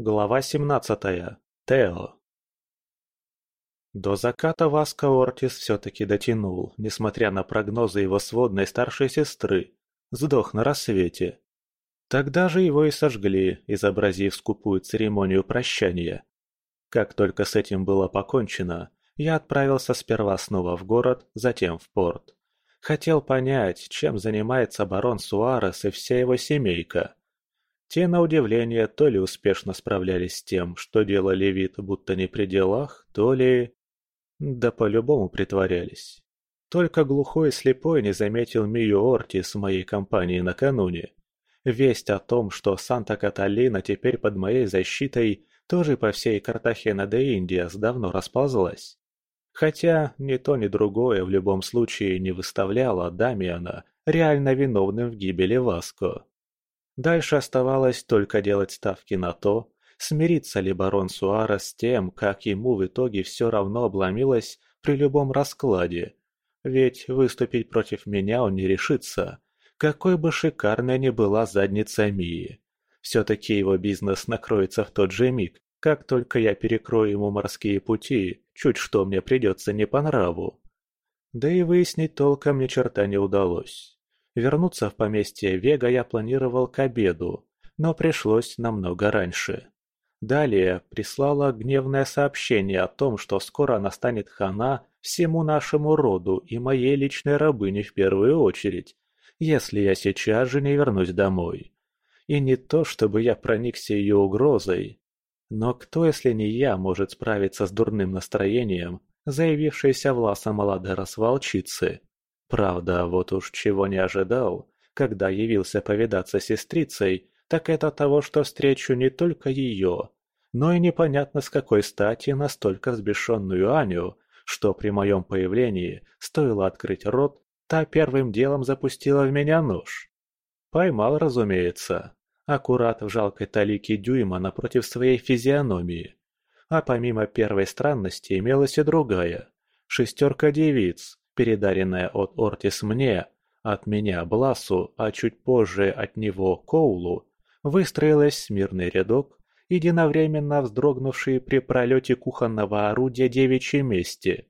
Глава 17. Тео. До заката Васко Ортис все-таки дотянул, несмотря на прогнозы его сводной старшей сестры. Сдох на рассвете. Тогда же его и сожгли, изобразив скупую церемонию прощания. Как только с этим было покончено, я отправился сперва снова в город, затем в порт. Хотел понять, чем занимается барон Суарес и вся его семейка. Те, на удивление, то ли успешно справлялись с тем, что делали вид, будто не при делах, то ли... Да по-любому притворялись. Только глухой и слепой не заметил Мию Ортис в моей компании накануне. Весть о том, что Санта-Каталина теперь под моей защитой, тоже по всей Картахена де Индиас давно расползлась. Хотя ни то, ни другое в любом случае не выставляло Дамиана реально виновным в гибели Васко. Дальше оставалось только делать ставки на то, смирится ли барон Суара с тем, как ему в итоге все равно обломилось при любом раскладе. Ведь выступить против меня он не решится, какой бы шикарной ни была задница Мии. Все-таки его бизнес накроется в тот же миг, как только я перекрою ему морские пути, чуть что мне придется не по нраву. Да и выяснить толком ни черта не удалось. Вернуться в поместье Вега я планировал к обеду, но пришлось намного раньше. Далее прислала гневное сообщение о том, что скоро настанет хана всему нашему роду и моей личной рабыне в первую очередь, если я сейчас же не вернусь домой. И не то, чтобы я проникся ее угрозой, но кто, если не я, может справиться с дурным настроением, заявившейся власа Маладерас волчицы? Правда, вот уж чего не ожидал, когда явился повидаться с сестрицей, так это того, что встречу не только ее, но и непонятно с какой стати настолько взбешенную Аню, что при моем появлении стоило открыть рот, та первым делом запустила в меня нож. Поймал, разумеется, аккурат в жалкой талике дюйма напротив своей физиономии. А помимо первой странности имелась и другая. Шестерка девиц, передаренная от Ортис мне, от меня Бласу, а чуть позже от него Коулу, выстроилась смирный рядок, единовременно вздрогнувшие при пролете кухонного орудия девичьей мести.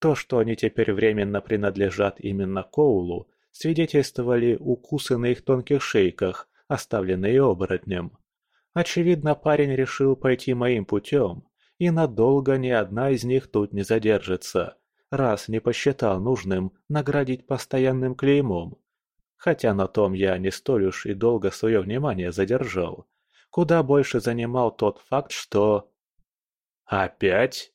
То, что они теперь временно принадлежат именно Коулу, свидетельствовали укусы на их тонких шейках, оставленные оборотнем. Очевидно, парень решил пойти моим путем, и надолго ни одна из них тут не задержится, раз не посчитал нужным наградить постоянным клеймом. Хотя на том я не столь уж и долго свое внимание задержал. Куда больше занимал тот факт, что... Опять?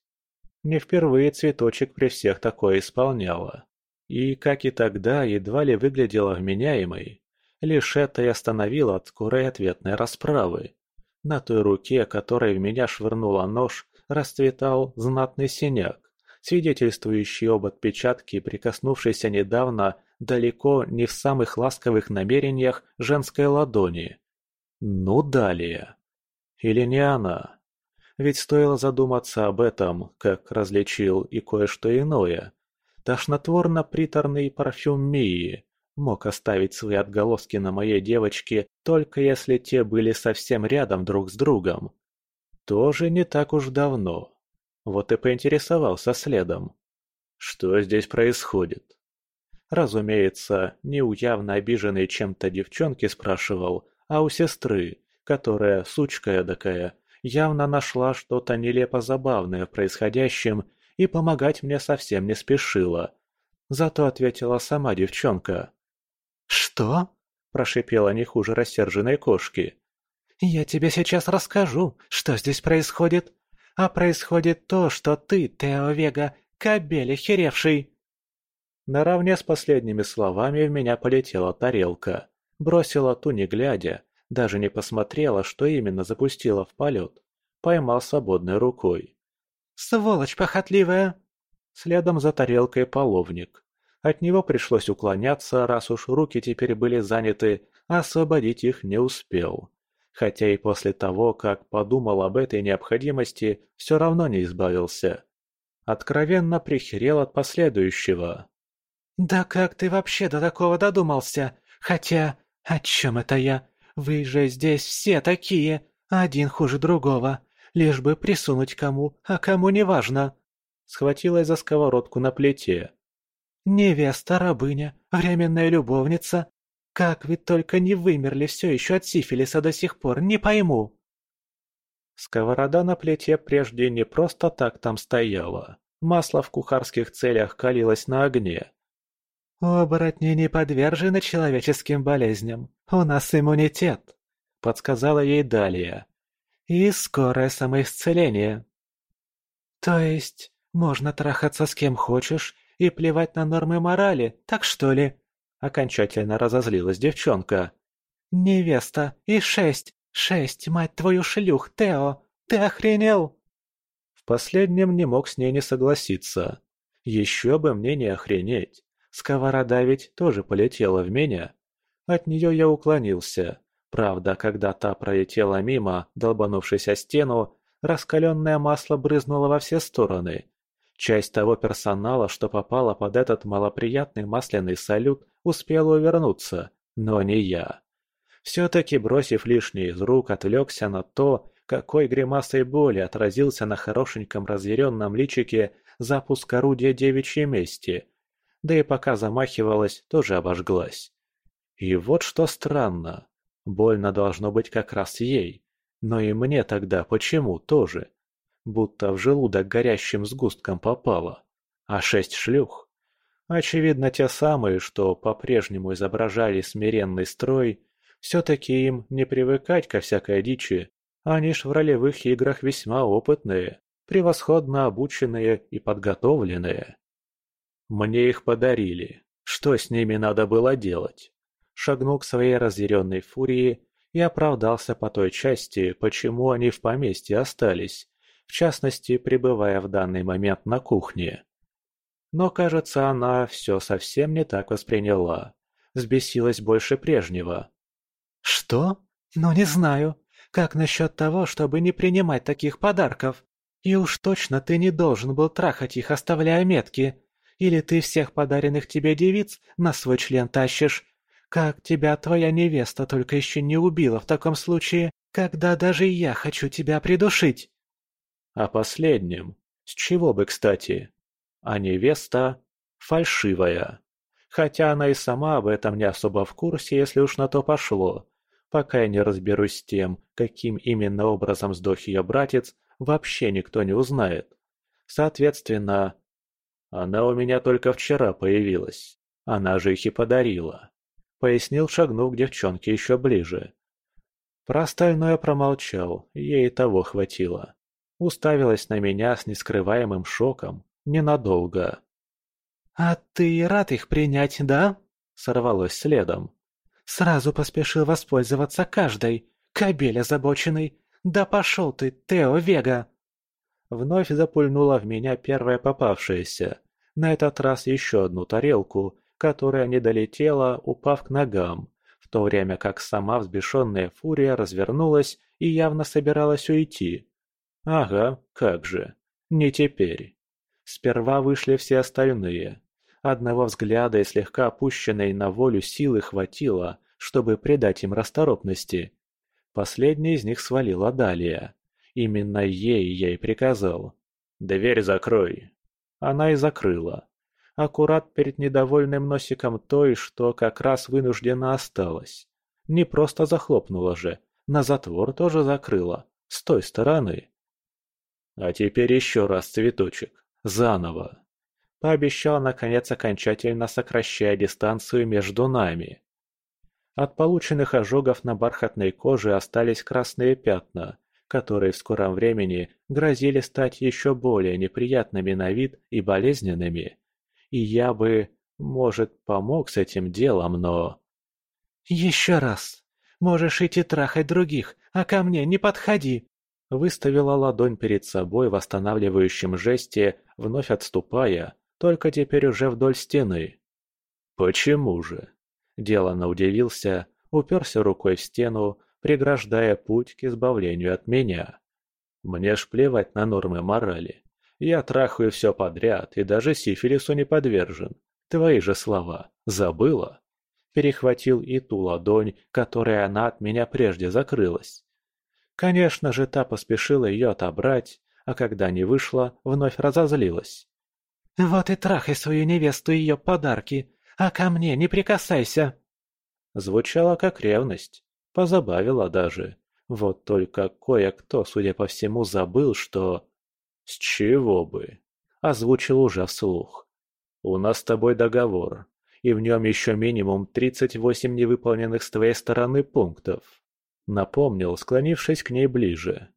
Не впервые цветочек при всех такое исполняла. И, как и тогда, едва ли выглядела вменяемой. Лишь это и остановило от скорой ответной расправы. На той руке, которой в меня швырнула нож, расцветал знатный синяк свидетельствующий об отпечатке, прикоснувшейся недавно далеко не в самых ласковых намерениях женской ладони. Ну далее. Или не она? Ведь стоило задуматься об этом, как различил и кое-что иное. Тошнотворно-приторный парфюм Мии мог оставить свои отголоски на моей девочке, только если те были совсем рядом друг с другом. Тоже не так уж давно. Вот и поинтересовался следом. Что здесь происходит? Разумеется, не у явно обиженной чем-то девчонки спрашивал, а у сестры, которая, сучка эдакая, явно нашла что-то нелепо забавное в происходящем и помогать мне совсем не спешила. Зато ответила сама девчонка. «Что?» – прошипела не хуже рассерженной кошки. «Я тебе сейчас расскажу, что здесь происходит а происходит то, что ты, Тео Вега, кобель охеревший!» Наравне с последними словами в меня полетела тарелка. Бросила ту не глядя, даже не посмотрела, что именно запустила в полет. Поймал свободной рукой. «Сволочь похотливая!» Следом за тарелкой половник. От него пришлось уклоняться, раз уж руки теперь были заняты, освободить их не успел хотя и после того, как подумал об этой необходимости, все равно не избавился. Откровенно прихерел от последующего. «Да как ты вообще до такого додумался? Хотя, о чем это я? Вы же здесь все такие! один хуже другого, лишь бы присунуть кому, а кому не важно. Схватилась за сковородку на плите. Невеста, рабыня, временная любовница. Как ведь только не вымерли все еще от сифилиса до сих пор, не пойму. Сковорода на плите прежде не просто так там стояла. Масло в кухарских целях калилось на огне. «Оборотни не подвержены человеческим болезням. У нас иммунитет», — подсказала ей Далия. «И скорое самоисцеление». «То есть можно трахаться с кем хочешь и плевать на нормы морали, так что ли?» Окончательно разозлилась девчонка. «Невеста и шесть, шесть, мать твою шлюх, Тео, ты охренел?» В последнем не мог с ней не согласиться. Еще бы мне не охренеть. Сковорода ведь тоже полетела в меня. От нее я уклонился. Правда, когда та пролетела мимо, долбанувшись о стену, раскаленное масло брызнуло во все стороны. Часть того персонала, что попала под этот малоприятный масляный салют, успела увернуться, но не я. Все-таки, бросив лишнее из рук, отвлекся на то, какой гримасой боли отразился на хорошеньком разъяренном личике запуск орудия девичьей мести. Да и пока замахивалась, тоже обожглась. И вот что странно. Больно должно быть как раз ей. Но и мне тогда почему тоже? Будто в желудок горящим сгустком попало. А шесть шлюх? Очевидно, те самые, что по-прежнему изображали смиренный строй, все-таки им не привыкать ко всякой дичи, они ж в ролевых играх весьма опытные, превосходно обученные и подготовленные. Мне их подарили. Что с ними надо было делать? Шагнул к своей разъяренной фурии и оправдался по той части, почему они в поместье остались, в частности, пребывая в данный момент на кухне. Но, кажется, она все совсем не так восприняла. Взбесилась больше прежнего. «Что? Ну, не знаю. Как насчет того, чтобы не принимать таких подарков? И уж точно ты не должен был трахать их, оставляя метки. Или ты всех подаренных тебе девиц на свой член тащишь? Как тебя твоя невеста только еще не убила в таком случае, когда даже я хочу тебя придушить?» А последнем? С чего бы, кстати? А невеста фальшивая. Хотя она и сама об этом не особо в курсе, если уж на то пошло пока я не разберусь с тем, каким именно образом сдох ее братец, вообще никто не узнает. Соответственно, она у меня только вчера появилась. Она же их и подарила. Пояснил, шагнув к девчонке еще ближе. Про остальное промолчал, ей того хватило. Уставилась на меня с нескрываемым шоком. Ненадолго. «А ты рад их принять, да?» Сорвалось следом. Сразу поспешил воспользоваться каждой. Кобель озабоченный. Да пошел ты, Тео Вега!» Вновь запульнула в меня первая попавшаяся. На этот раз еще одну тарелку, которая не долетела, упав к ногам, в то время как сама взбешенная фурия развернулась и явно собиралась уйти. Ага, как же. Не теперь. Сперва вышли все остальные. Одного взгляда и слегка опущенной на волю силы хватило, чтобы придать им расторопности. Последний из них свалила Далия. Именно ей я и приказал. «Дверь закрой». Она и закрыла. Аккурат перед недовольным носиком той, что как раз вынуждена осталась. Не просто захлопнула же, на затвор тоже закрыла, с той стороны. А теперь еще раз цветочек, заново пообещал наконец окончательно сокращая дистанцию между нами. От полученных ожогов на бархатной коже остались красные пятна, которые в скором времени грозили стать еще более неприятными на вид и болезненными. И я бы, может, помог с этим делом, но... «Еще раз! Можешь идти трахать других, а ко мне не подходи!» Выставила ладонь перед собой в восстанавливающем жесте, вновь отступая, только теперь уже вдоль стены. «Почему же?» Делано удивился, уперся рукой в стену, преграждая путь к избавлению от меня. Мне ж плевать на нормы морали. Я трахаю все подряд и даже сифилису не подвержен. Твои же слова. Забыла? Перехватил и ту ладонь, которой она от меня прежде закрылась. Конечно же, та поспешила ее отобрать, а когда не вышла, вновь разозлилась. «Вот и трахай свою невесту и ее подарки, а ко мне не прикасайся!» Звучало как ревность, позабавила даже. Вот только кое-кто, судя по всему, забыл, что... С чего бы? Озвучил уже вслух. У нас с тобой договор, и в нем еще минимум 38 невыполненных с твоей стороны пунктов. Напомнил, склонившись к ней ближе.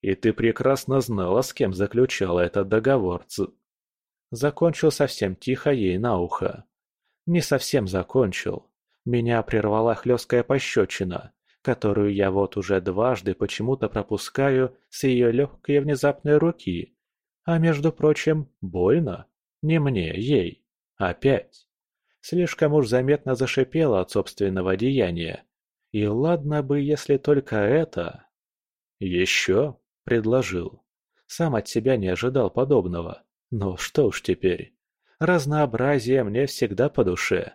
И ты прекрасно знала, с кем заключала этот договор, ц... Закончил совсем тихо ей на ухо. Не совсем закончил. Меня прервала хлесткая пощечина, которую я вот уже дважды почему-то пропускаю с ее легкой и внезапной руки. А между прочим, больно. Не мне, ей. Опять. Слишком уж заметно зашипела от собственного деяния. И ладно бы, если только это... «Еще?» — предложил. Сам от себя не ожидал подобного. Но что уж теперь. Разнообразие мне всегда по душе.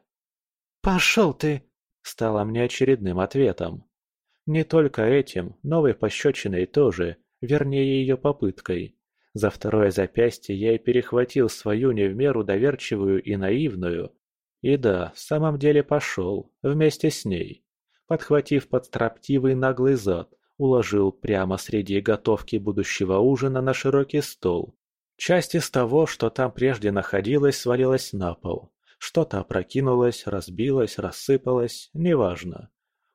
«Пошел ты!» — стало мне очередным ответом. Не только этим, новой пощечиной тоже, вернее ее попыткой. За второе запястье я и перехватил свою не в меру доверчивую и наивную. И да, в самом деле пошел, вместе с ней. Подхватив под строптивый наглый зад, уложил прямо среди готовки будущего ужина на широкий стол. Часть из того, что там прежде находилось, свалилась на пол. Что-то опрокинулось, разбилось, рассыпалось, неважно.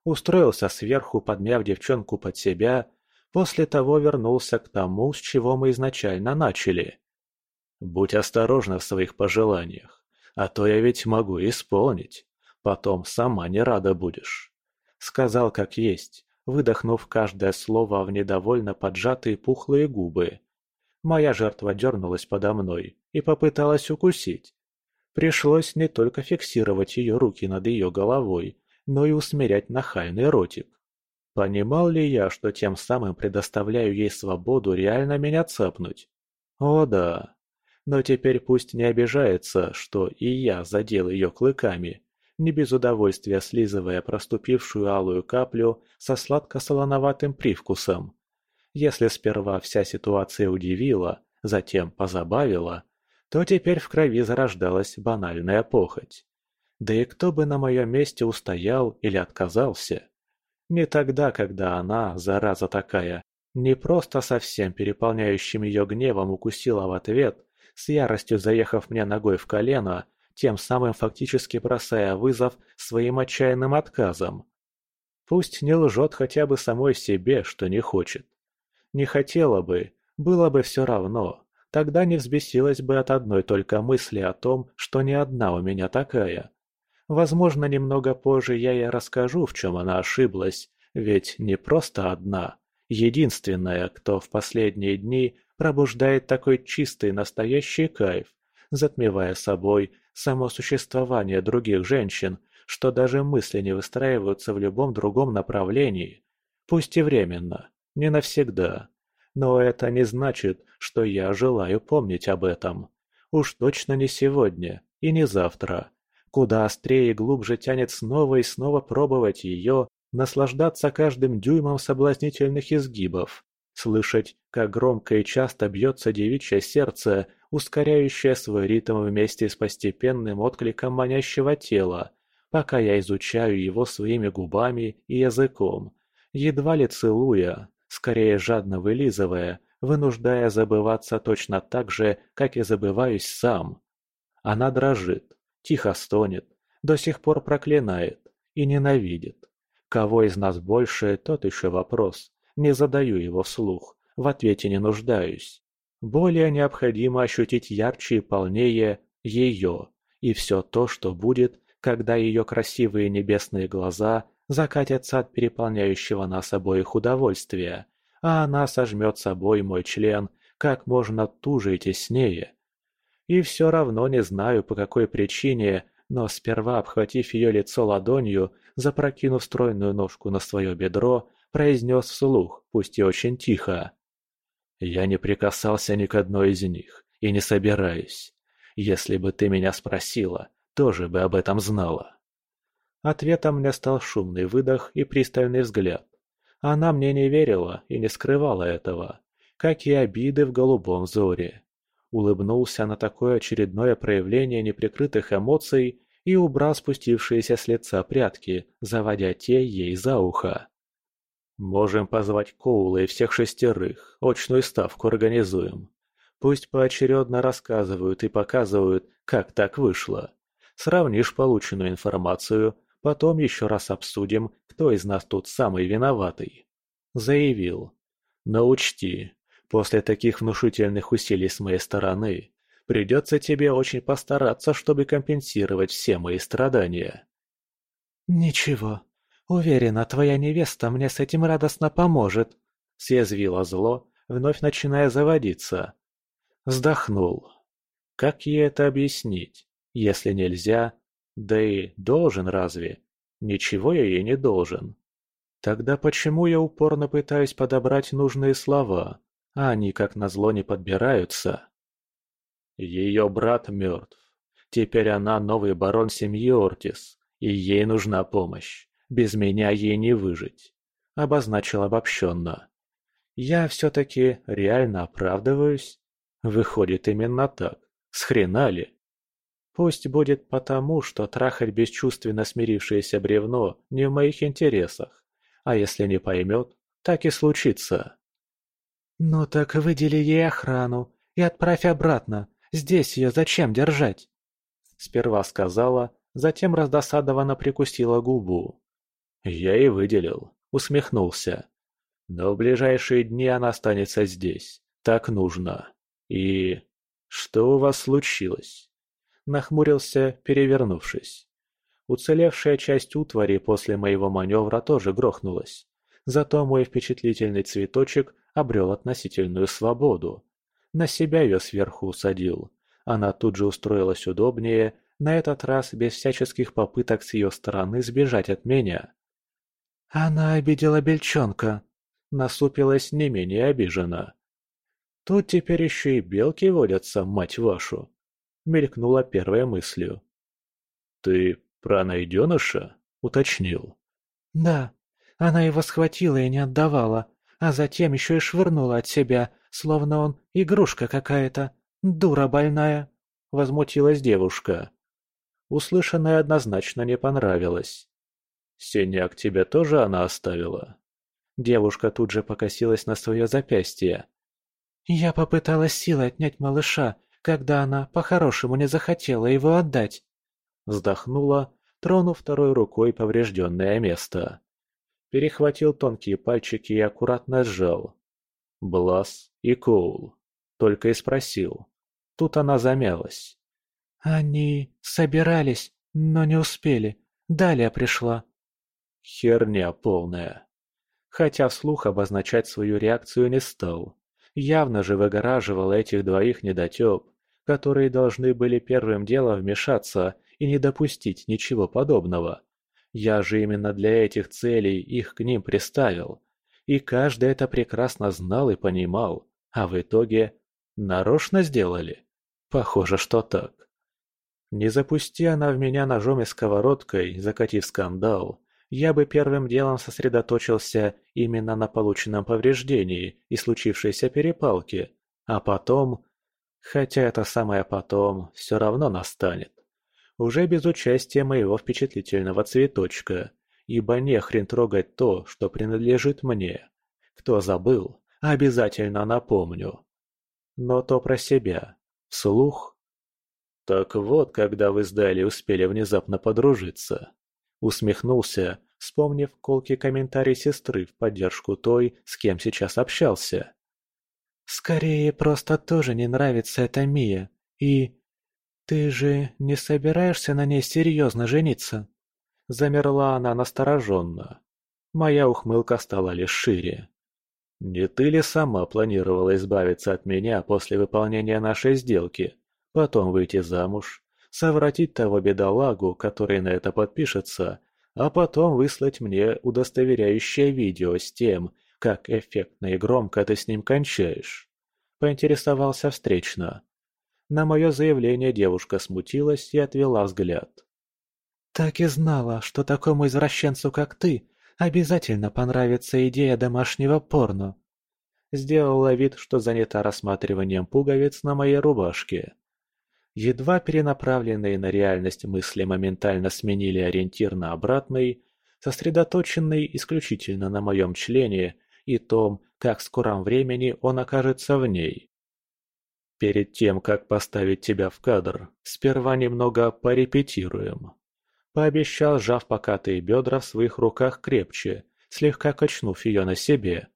Устроился сверху, подмяв девчонку под себя, после того вернулся к тому, с чего мы изначально начали. «Будь осторожна в своих пожеланиях, а то я ведь могу исполнить. Потом сама не рада будешь». Сказал как есть, выдохнув каждое слово в недовольно поджатые пухлые губы. Моя жертва дернулась подо мной и попыталась укусить. Пришлось не только фиксировать ее руки над ее головой, но и усмирять нахальный ротик. Понимал ли я, что тем самым предоставляю ей свободу реально меня цапнуть? О да. Но теперь пусть не обижается, что и я задел ее клыками, не без удовольствия слизывая проступившую алую каплю со сладко-солоноватым привкусом. Если сперва вся ситуация удивила, затем позабавила, то теперь в крови зарождалась банальная похоть. Да и кто бы на моем месте устоял или отказался? Не тогда, когда она, зараза такая, не просто совсем переполняющим ее гневом укусила в ответ, с яростью заехав мне ногой в колено, тем самым фактически бросая вызов своим отчаянным отказом. Пусть не лжет хотя бы самой себе, что не хочет. Не хотела бы, было бы все равно, тогда не взбесилась бы от одной только мысли о том, что не одна у меня такая. Возможно, немного позже я ей расскажу, в чем она ошиблась, ведь не просто одна, единственная, кто в последние дни пробуждает такой чистый настоящий кайф, затмевая собой само существование других женщин, что даже мысли не выстраиваются в любом другом направлении, пусть и временно, не навсегда. Но это не значит, что я желаю помнить об этом. Уж точно не сегодня и не завтра. Куда острее и глубже тянет снова и снова пробовать ее, наслаждаться каждым дюймом соблазнительных изгибов, слышать, как громко и часто бьется девичье сердце, ускоряющее свой ритм вместе с постепенным откликом манящего тела, пока я изучаю его своими губами и языком, едва ли целуя, скорее жадно вылизывая, вынуждая забываться точно так же, как и забываюсь сам. Она дрожит, Тихо стонет, до сих пор проклинает и ненавидит. Кого из нас больше, тот еще вопрос. Не задаю его вслух, в ответе не нуждаюсь. Более необходимо ощутить ярче и полнее ее и все то, что будет, когда ее красивые небесные глаза закатятся от переполняющего нас обоих удовольствия, а она сожмет собой мой член как можно туже и теснее, и все равно не знаю, по какой причине, но сперва, обхватив ее лицо ладонью, запрокинув стройную ножку на свое бедро, произнес вслух, пусть и очень тихо. «Я не прикасался ни к одной из них и не собираюсь. Если бы ты меня спросила, тоже бы об этом знала». Ответом мне стал шумный выдох и пристальный взгляд. Она мне не верила и не скрывала этого, как и обиды в голубом взоре. Улыбнулся на такое очередное проявление неприкрытых эмоций и убрал спустившиеся с лица прятки, заводя те ей за ухо. «Можем позвать Коула и всех шестерых, очную ставку организуем. Пусть поочередно рассказывают и показывают, как так вышло. Сравнишь полученную информацию, потом еще раз обсудим, кто из нас тут самый виноватый. Заявил. Но учти, после таких внушительных усилий с моей стороны, придется тебе очень постараться, чтобы компенсировать все мои страдания. Ничего, уверена, твоя невеста мне с этим радостно поможет, съязвила зло, вновь начиная заводиться. Вздохнул. Как ей это объяснить, если нельзя, да и должен разве? Ничего я ей не должен. Тогда почему я упорно пытаюсь подобрать нужные слова, а они как назло не подбираются? Ее брат мертв. Теперь она новый барон семьи Ортис, и ей нужна помощь. Без меня ей не выжить. Обозначил обобщенно. Я все-таки реально оправдываюсь? Выходит именно так. С хрена ли? Пусть будет потому, что трахать бесчувственно смирившееся бревно не в моих интересах. А если не поймет, так и случится. «Ну так выдели ей охрану и отправь обратно. Здесь ее зачем держать?» Сперва сказала, затем раздосадованно прикусила губу. Я и выделил, усмехнулся. Но в ближайшие дни она останется здесь. Так нужно. И... что у вас случилось? Нахмурился, перевернувшись. Уцелевшая часть утвари после моего маневра тоже грохнулась. Зато мой впечатлительный цветочек обрел относительную свободу. На себя ее сверху усадил. Она тут же устроилась удобнее, на этот раз без всяческих попыток с ее стороны сбежать от меня. «Она обидела бельчонка», — насупилась не менее обижена. Тут теперь еще и белки водятся, мать вашу!» — мелькнула первой мыслью. «Ты про найденыша?» — уточнил. «Да, она его схватила и не отдавала, а затем еще и швырнула от себя, словно он игрушка какая-то, дура больная!» — возмутилась девушка. Услышанное однозначно не понравилось. «Синяк тебе тоже она оставила?» Девушка тут же покосилась на свое запястье, я попыталась силой отнять малыша, когда она по-хорошему не захотела его отдать. Вздохнула, тронув второй рукой поврежденное место. Перехватил тонкие пальчики и аккуратно сжал. Блас и Коул. Только и спросил. Тут она замялась. «Они собирались, но не успели. Далее пришла». Херня полная. Хотя вслух обозначать свою реакцию не стал явно же выгораживал этих двоих недотеп, которые должны были первым делом вмешаться и не допустить ничего подобного. Я же именно для этих целей их к ним приставил. И каждый это прекрасно знал и понимал, а в итоге нарочно сделали? Похоже, что так. Не запусти она в меня ножом и сковородкой, закатив скандал, я бы первым делом сосредоточился именно на полученном повреждении и случившейся перепалке, а потом... Хотя это самое потом все равно настанет. Уже без участия моего впечатлительного цветочка, ибо не трогать то, что принадлежит мне. Кто забыл, обязательно напомню. Но то про себя. Вслух. Так вот, когда вы с Дали успели внезапно подружиться. Усмехнулся, вспомнив колкий комментарий сестры в поддержку той, с кем сейчас общался. «Скорее, просто тоже не нравится эта Мия. И... Ты же не собираешься на ней серьезно жениться?» Замерла она настороженно. Моя ухмылка стала лишь шире. «Не ты ли сама планировала избавиться от меня после выполнения нашей сделки, потом выйти замуж, совратить того бедолагу, который на это подпишется, а потом выслать мне удостоверяющее видео с тем, как эффектно и громко ты с ним кончаешь. Поинтересовался встречно. На мое заявление девушка смутилась и отвела взгляд. «Так и знала, что такому извращенцу, как ты, обязательно понравится идея домашнего порно. Сделала вид, что занята рассматриванием пуговиц на моей рубашке. Едва перенаправленные на реальность мысли моментально сменили ориентир на обратный, сосредоточенный исключительно на моем члене и том, как в скором времени он окажется в ней. Перед тем, как поставить тебя в кадр, сперва немного порепетируем. Пообещал, сжав покатые бедра в своих руках крепче, слегка качнув ее на себе.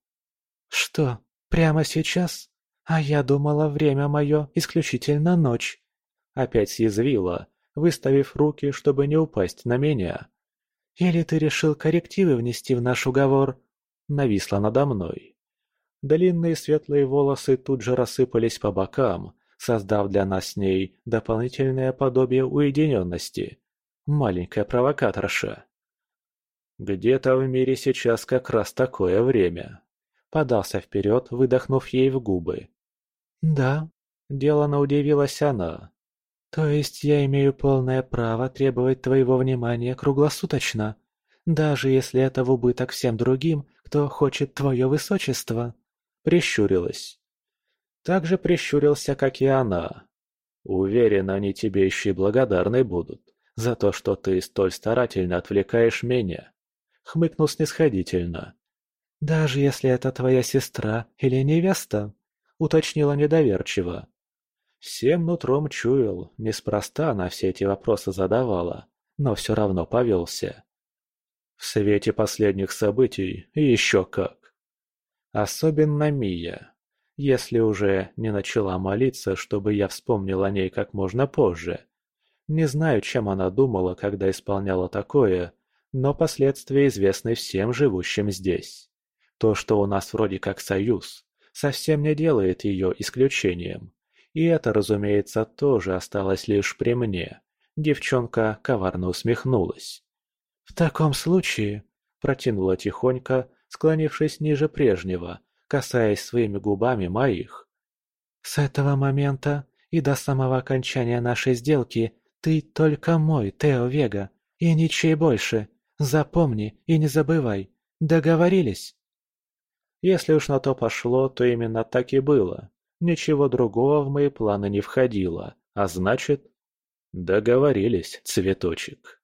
«Что, прямо сейчас? А я думала, время мое исключительно ночь». Опять съязвила, выставив руки, чтобы не упасть на меня. «Или ты решил коррективы внести в наш уговор?» Нависла надо мной. Длинные светлые волосы тут же рассыпались по бокам, создав для нас с ней дополнительное подобие уединенности. Маленькая провокаторша. Где-то в мире сейчас как раз такое время. Подался вперед, выдохнув ей в губы. «Да», — делано удивилась она. «То есть я имею полное право требовать твоего внимания круглосуточно, даже если это в убыток всем другим, кто хочет твое высочество?» Прищурилась. Так же прищурился, как и она. Уверен, они тебе еще и благодарны будут за то, что ты столь старательно отвлекаешь меня. Хмыкнул снисходительно. «Даже если это твоя сестра или невеста?» — уточнила недоверчиво. Всем нутром чуял, неспроста она все эти вопросы задавала, но все равно повелся. В свете последних событий еще как. Особенно Мия. Если уже не начала молиться, чтобы я вспомнил о ней как можно позже. Не знаю, чем она думала, когда исполняла такое, но последствия известны всем живущим здесь. То, что у нас вроде как союз, совсем не делает ее исключением. И это, разумеется, тоже осталось лишь при мне. Девчонка коварно усмехнулась. «В таком случае», — протянула тихонько, склонившись ниже прежнего, касаясь своими губами моих. «С этого момента и до самого окончания нашей сделки ты только мой, Тео Вега, и ничей больше. Запомни и не забывай. Договорились?» Если уж на то пошло, то именно так и было. Ничего другого в мои планы не входило, а значит... Договорились, цветочек.